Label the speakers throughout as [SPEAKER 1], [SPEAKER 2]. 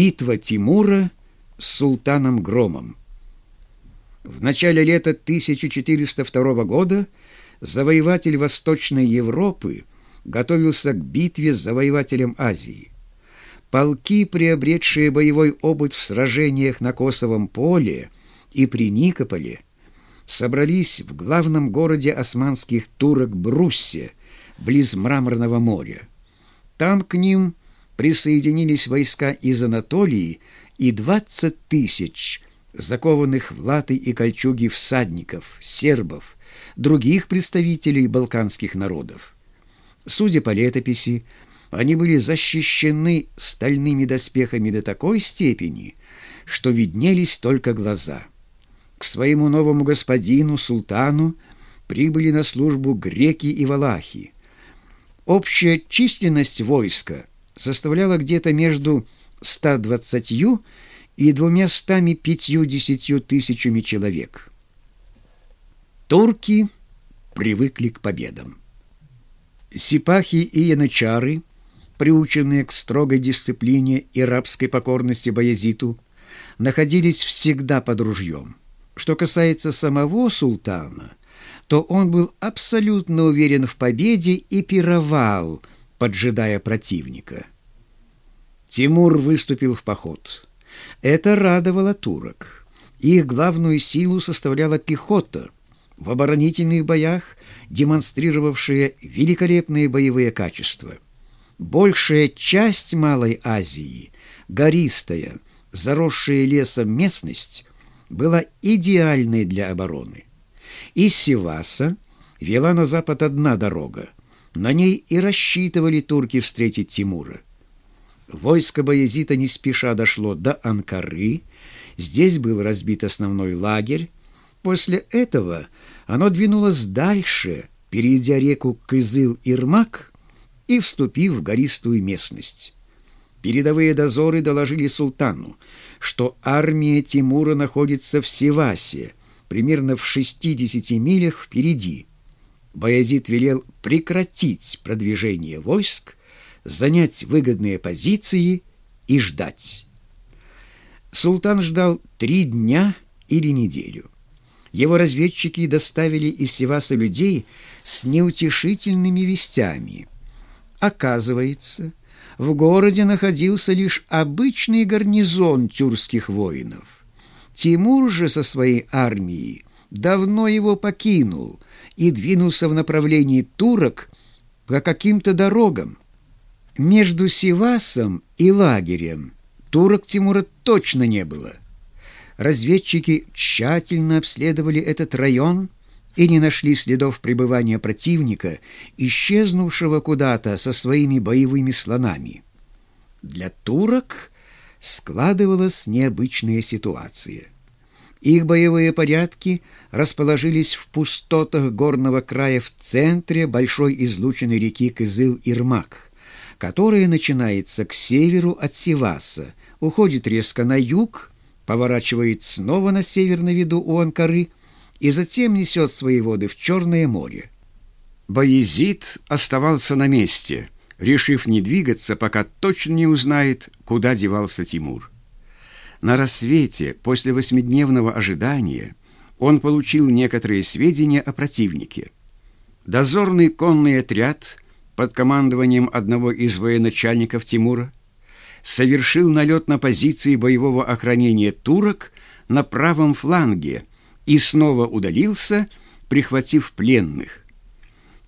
[SPEAKER 1] Битва Тимура с султаном Громом. В начале лета 1402 года завоеватель Восточной Европы готовился к битве с завоевателем Азии. Полки, приобретшие боевой опыт в сражениях на Косовом поле и при Никополе, собрались в главном городе османских турок Бруссе, близ Мраморного моря. Там к ним присоединились войска из Анатолии и 20 тысяч закованных в латы и кольчуги всадников, сербов, других представителей балканских народов. Судя по летописи, они были защищены стальными доспехами до такой степени, что виднелись только глаза. К своему новому господину, султану, прибыли на службу греки и валахи. Общая численность войска составляла где-то между 120 и 250 тысячами человек. Турки привыкли к победам. Сипахи и янычары, приученные к строгой дисциплине и рабской покорности Баязиту, находились всегда под ружьем. Что касается самого султана, то он был абсолютно уверен в победе и пировал, поджидая противника. Тимур выступил в поход. Это радовало турок. Их главную силу составляла пехота, в оборонительных боях демонстрировавшая великолепные боевые качества. Большая часть Малой Азии, гористая, заросшая лесом местность, была идеальной для обороны. Из Севаса вела на запад одна дорога. На ней и рассчитывали турки встретить Тимура. Войско Баязита не спеша дошло до Анкары. Здесь был разбит основной лагерь. После этого оно двинулось дальше, перейдя реку Кызыл-Ирмак и вступив в гористую местность. Передовые дозоры доложили султану, что армия Тимура находится в Севасе, примерно в 60 милях впереди. Баязид велел прекратить продвижение войск занять выгодные позиции и ждать. Султан ждал три дня или неделю. Его разведчики доставили из Севаса людей с неутешительными вестями. Оказывается, в городе находился лишь обычный гарнизон тюркских воинов. Тимур же со своей армией давно его покинул и двинулся в направлении турок по каким-то дорогам. Между Сивасом и лагерем турок Тимура точно не было. Разведчики тщательно обследовали этот район и не нашли следов пребывания противника, исчезнувшего куда-то со своими боевыми слонами. Для турок складывалась необычная ситуация. Их боевые порядки расположились в пустотах горного края в центре большой излученной реки Кызыл-Ирмак – которая начинается к северу от Севаса, уходит резко на юг, поворачивает снова на север на виду у Анкары и затем несет свои воды в Черное море. Баязид оставался на месте, решив не двигаться, пока точно не узнает, куда девался Тимур. На рассвете, после восьмидневного ожидания, он получил некоторые сведения о противнике. Дозорный конный отряд – под командованием одного из военачальников Тимура совершил налет на позиции боевого охранения турок на правом фланге и снова удалился, прихватив пленных.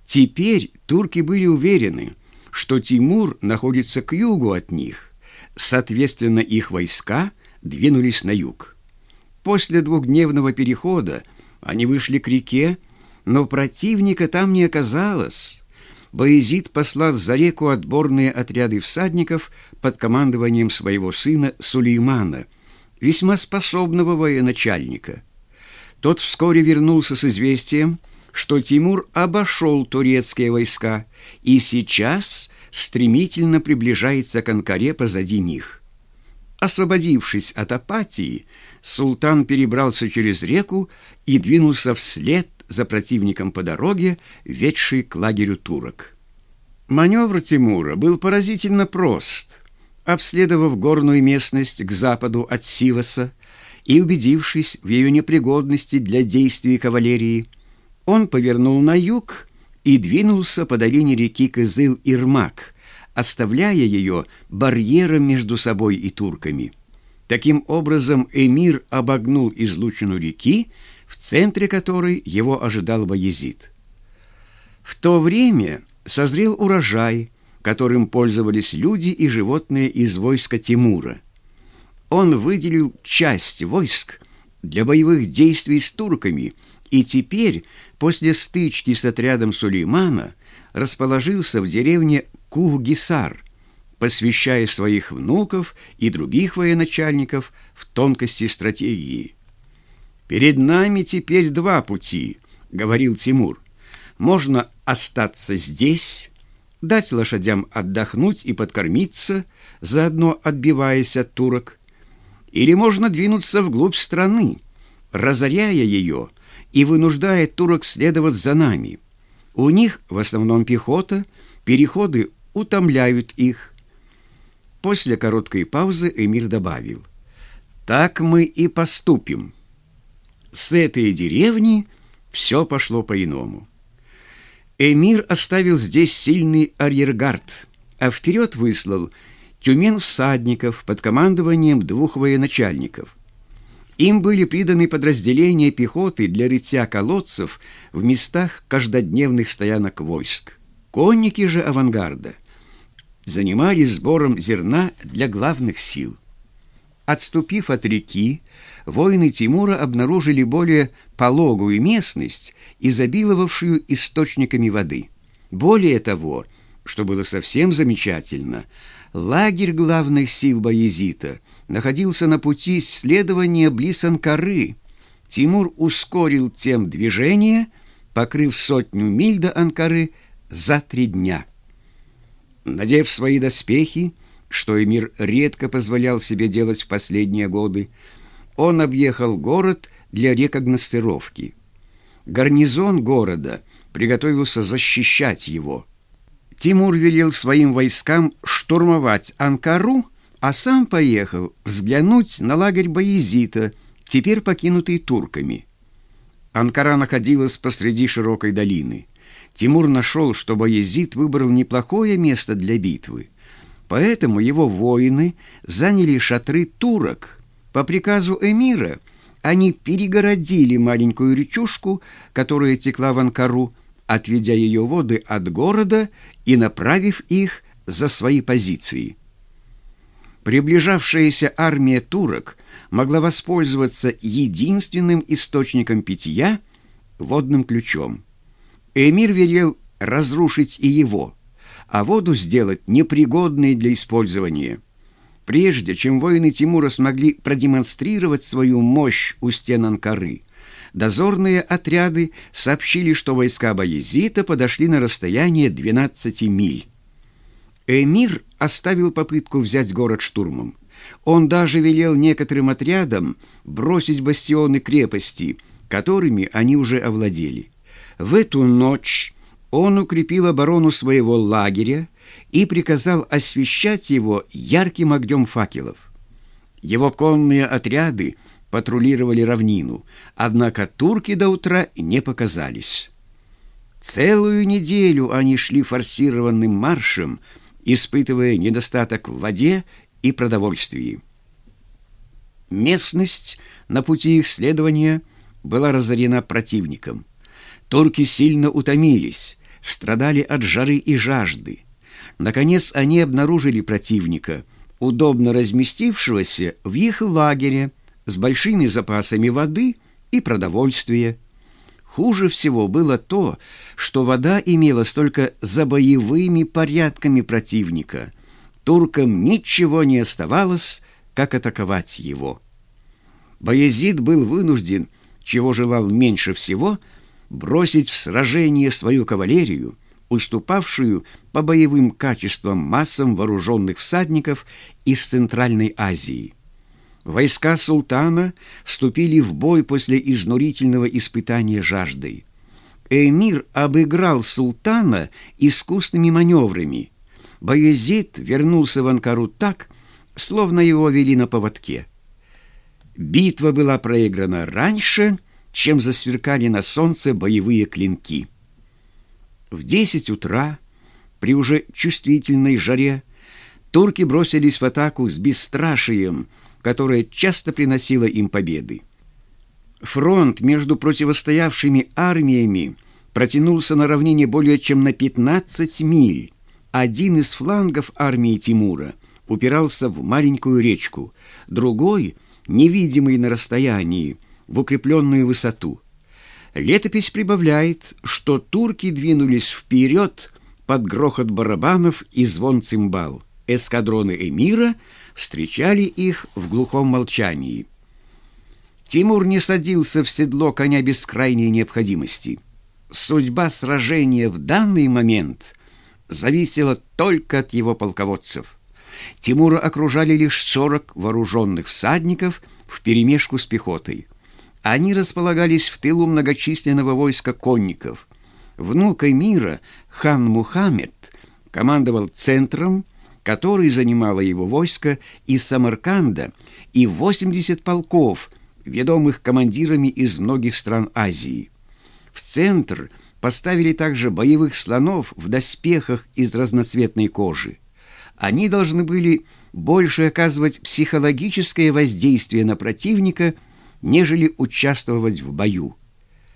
[SPEAKER 1] Теперь турки были уверены, что Тимур находится к югу от них, соответственно, их войска двинулись на юг. После двухдневного перехода они вышли к реке, но противника там не оказалось. Боязид послал за реку отборные отряды всадников под командованием своего сына Сулеймана, весьма способного военачальника. Тот вскоре вернулся с известием, что Тимур обошел турецкие войска и сейчас стремительно приближается к Анкаре позади них. Освободившись от апатии, султан перебрался через реку и двинулся вслед за противником по дороге, ведшей к лагерю турок. Маневр Тимура был поразительно прост. Обследовав горную местность к западу от Сиваса и убедившись в ее непригодности для действий кавалерии, он повернул на юг и двинулся по долине реки Кызыл-Ирмак, оставляя ее барьером между собой и турками. Таким образом, эмир обогнул излучину реки, в центре которой его ожидал Баязид. В то время созрел урожай, которым пользовались люди и животные из войска Тимура. Он выделил часть войск для боевых действий с турками и теперь, после стычки с отрядом Сулеймана, расположился в деревне Кугисар, посвящая своих внуков и других военачальников в тонкости стратегии. «Перед нами теперь два пути», — говорил Тимур. «Можно остаться здесь, дать лошадям отдохнуть и подкормиться, заодно отбиваясь от турок, или можно двинуться вглубь страны, разоряя ее и вынуждая турок следовать за нами. У них в основном пехота, переходы утомляют их. После короткой паузы Эмир добавил, «Так мы и поступим». С этой деревни все пошло по-иному. Эмир оставил здесь сильный арьергард, а вперед выслал тюмен всадников под командованием двух военачальников. Им были приданы подразделения пехоты для рытья колодцев в местах каждодневных стоянок войск. Конники же авангарда занимались сбором зерна для главных сил. Отступив от реки, воины Тимура обнаружили более пологую местность, изобиловавшую источниками воды. Более того, что было совсем замечательно, лагерь главных сил Баязита находился на пути следования близ Анкары. Тимур ускорил тем движение, покрыв сотню миль до Анкары за три дня. Надев свои доспехи, что эмир редко позволял себе делать в последние годы, он объехал город для рекогностировки. Гарнизон города приготовился защищать его. Тимур велел своим войскам штурмовать Анкару, а сам поехал взглянуть на лагерь Баязита, теперь покинутый турками. Анкара находилась посреди широкой долины. Тимур нашел, что Баязид выбрал неплохое место для битвы. Поэтому его воины заняли шатры турок. По приказу эмира они перегородили маленькую речушку, которая текла в Анкару, отведя ее воды от города и направив их за свои позиции. Приближавшаяся армия турок могла воспользоваться единственным источником питья – водным ключом. Эмир велел разрушить и его – а воду сделать непригодной для использования. Прежде чем воины Тимура смогли продемонстрировать свою мощь у стен Анкары, дозорные отряды сообщили, что войска Баязита подошли на расстояние 12 миль. Эмир оставил попытку взять город штурмом. Он даже велел некоторым отрядам бросить бастионы крепости, которыми они уже овладели. В эту ночь он укрепил оборону своего лагеря и приказал освещать его ярким огнем факелов. Его конные отряды патрулировали равнину, однако турки до утра не показались. Целую неделю они шли форсированным маршем, испытывая недостаток в воде и продовольствии. Местность на пути их следования была разорена противником. Турки сильно утомились, страдали от жары и жажды. Наконец они обнаружили противника, удобно разместившегося в их лагере с большими запасами воды и продовольствия. Хуже всего было то, что вода имелась только за боевыми порядками противника. Туркам ничего не оставалось, как атаковать его. Баязид был вынужден, чего желал меньше всего – бросить в сражение свою кавалерию, уступавшую по боевым качествам массам вооруженных всадников из Центральной Азии. Войска султана вступили в бой после изнурительного испытания жаждой. Эмир обыграл султана искусными маневрами. Баязид вернулся в Анкару так, словно его вели на поводке. Битва была проиграна раньше, чем засверкали на солнце боевые клинки. В десять утра, при уже чувствительной жаре, турки бросились в атаку с бесстрашием, которое часто приносило им победы. Фронт между противостоявшими армиями протянулся на равнине более чем на 15 миль. Один из флангов армии Тимура упирался в маленькую речку, другой, невидимый на расстоянии, в укрепленную высоту. Летопись прибавляет, что турки двинулись вперед под грохот барабанов и звон цимбал. Эскадроны эмира встречали их в глухом молчании. Тимур не садился в седло коня без крайней необходимости. Судьба сражения в данный момент зависела только от его полководцев. Тимура окружали лишь сорок вооруженных всадников вперемешку с пехотой. Они располагались в тылу многочисленного войска конников. Внук мира хан Мухаммед командовал центром, который занимало его войско из Самарканда и 80 полков, ведомых командирами из многих стран Азии. В центр поставили также боевых слонов в доспехах из разноцветной кожи. Они должны были больше оказывать психологическое воздействие на противника, нежели участвовать в бою.